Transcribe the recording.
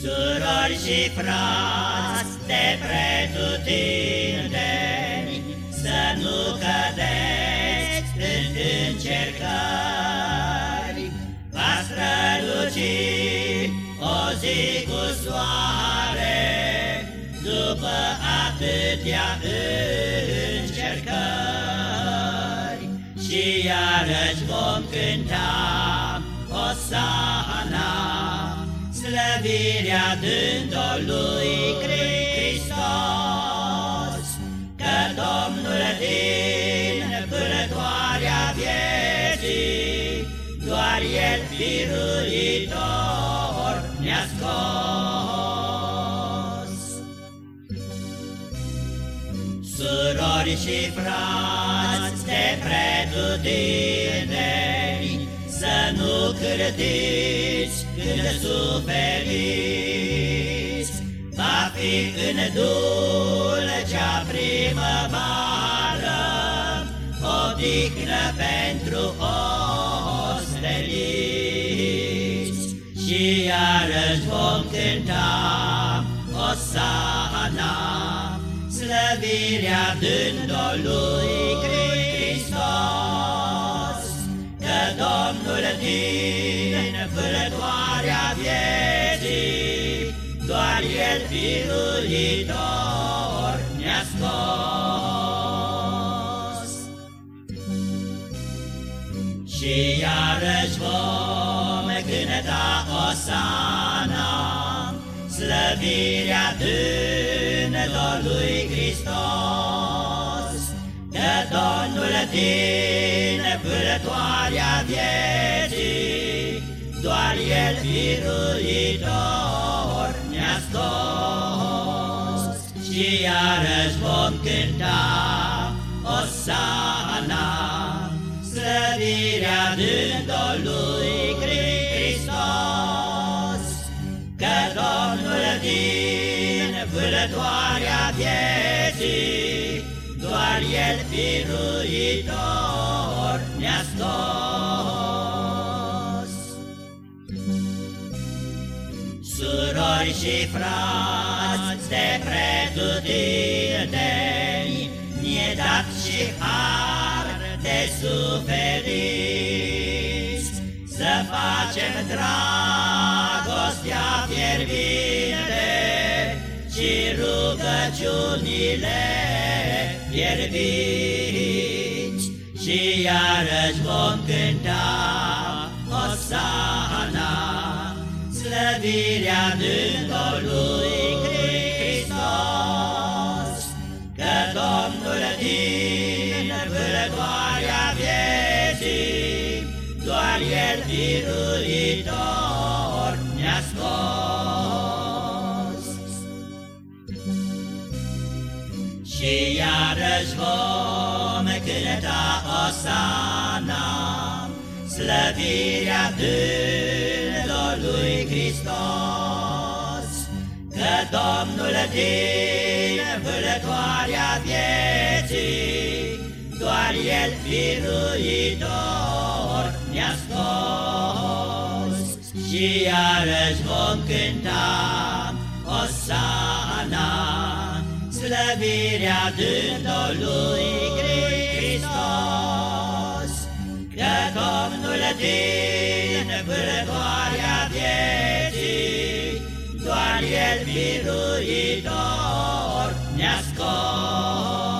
Surori și frați de pretutindeni, Să nu cădeți în încercări, Va străluci o zi cu soare, După atâtea încercări, Și iarăși vom cânta Osana, slăvirea dând-o lui Hristos, că Domnul din pârătoarea vieții, doar El biruitor ne-a scos. Surori și frați de pretutindeni, să nu cârtiți când suferiți, Va fi în dulcea primăvară O dignă pentru osteliți. Și iarăși vom cânta Osana, Slăvirea dând-o lui Hristos, Domnul din vârătoarea vieții, Doar El biruitor ne-a scos. Și iarăși vom cânta Osana, Slăvirea Dânătorului Hristos, Că Domnul din vârătoarea vieții, Doar El biruitor ne-a scos. Și iarăși vom cânta Osana, Slăvirea dând-o lui Hristos, Că Domnul din vârătoarea vieții, Doar El biruitor ne-a scos. Surori și frați de pretutindeni, Ne-e dat și har de suferiți, Să facem dragostea fierbinte Și rugăciunile fierbiți, Și iarăși vom cânta Osana, Slăvirea dând-o lui Hristos, Că Domnul din vârătoarea vieții, Doar El biruitor ne-a scos. Iarăși vom cânta Osana, Slăvirea dând-o lui Hristos, Că Domnul din vârătoarea vieții, Doar El biruitor ne-a scos. Și iarăși vom cânta Osana, Slăvirea dând-o lui Hristos, Că Domnul din vârătoarea vieții, Doar El biruitor ne-a scos.